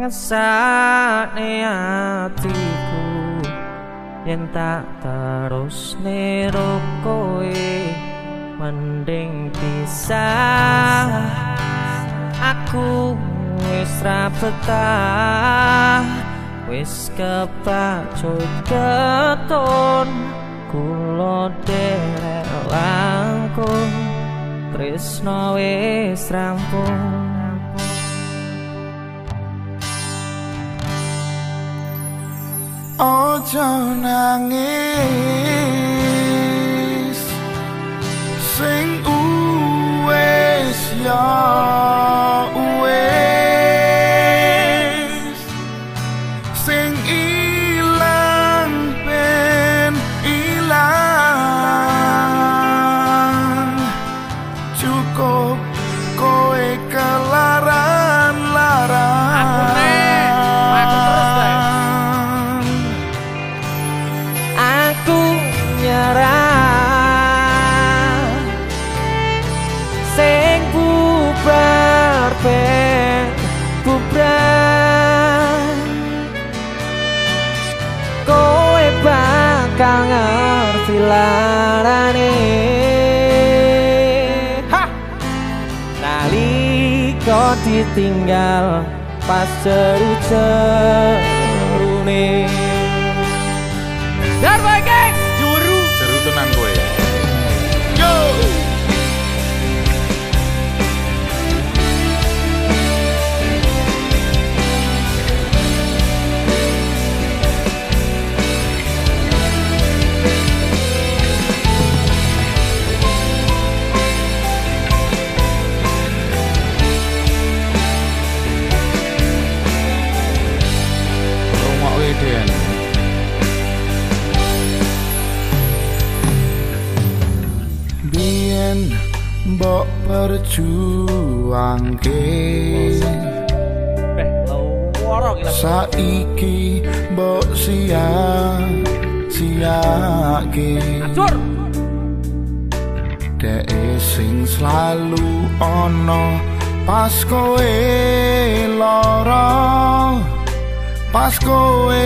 ngesane atiku yen tak terus nero kowe mending pisah. Aku wis ra betah wis kepacut keton kula derek langkung tresno wis rampung Ojo nangis. Sing uwes ya silarane. Ha! Nalika ditinggal pas seru cerune mbok perjuangke. Saiki mbok sia siake acur dek sing selalu ono pas kowe lara. Pas kowe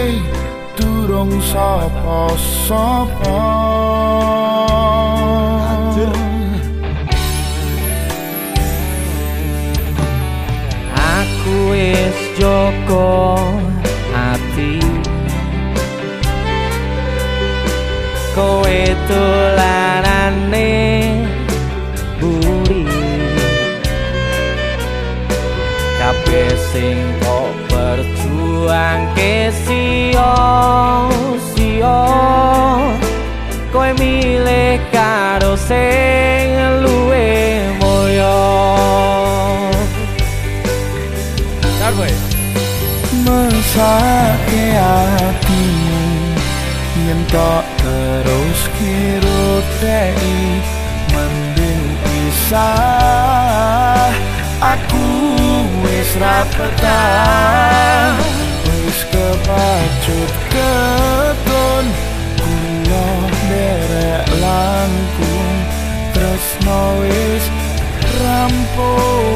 durung sapa-sapa joko ati. Kowe tulanane buri. Kabeh sing kok berjuang ke sio sio. Kowe milih karo sing luwe moyo mesake atimu. Yen tok terus kiro dei mending bisa aku wis rapetah wis kepacut keton kula derek langkung. Tresno wis rampung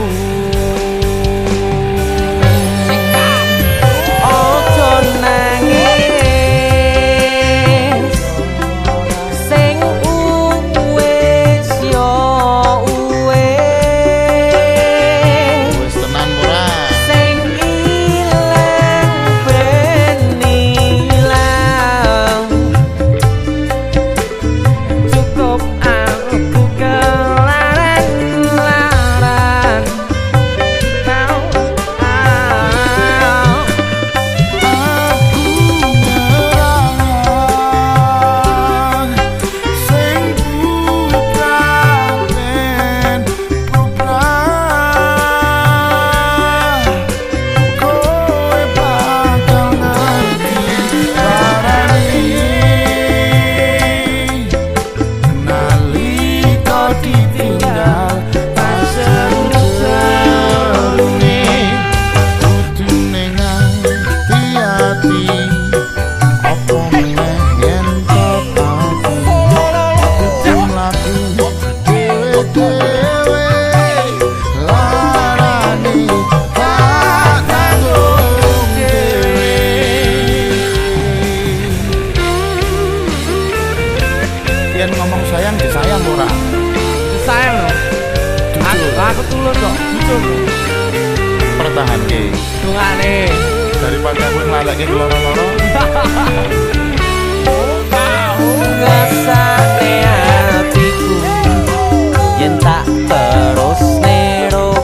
sayang murah, disayang loh. Aku, aku tulus kok. Jujur. Pertahan ke dungane daripada aku ngelalak ke loro-loro. Kau terus nero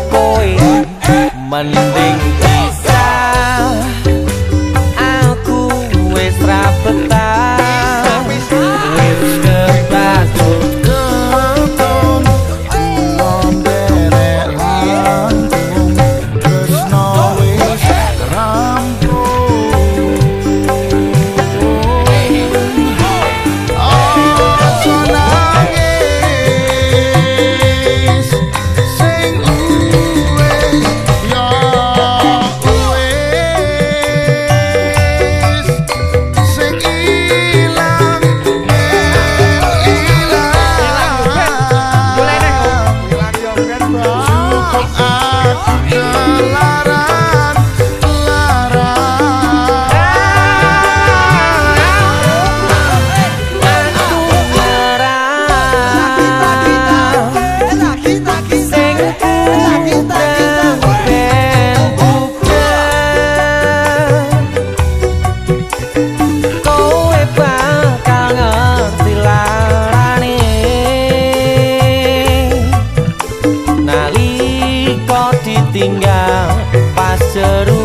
Tinggal pas seru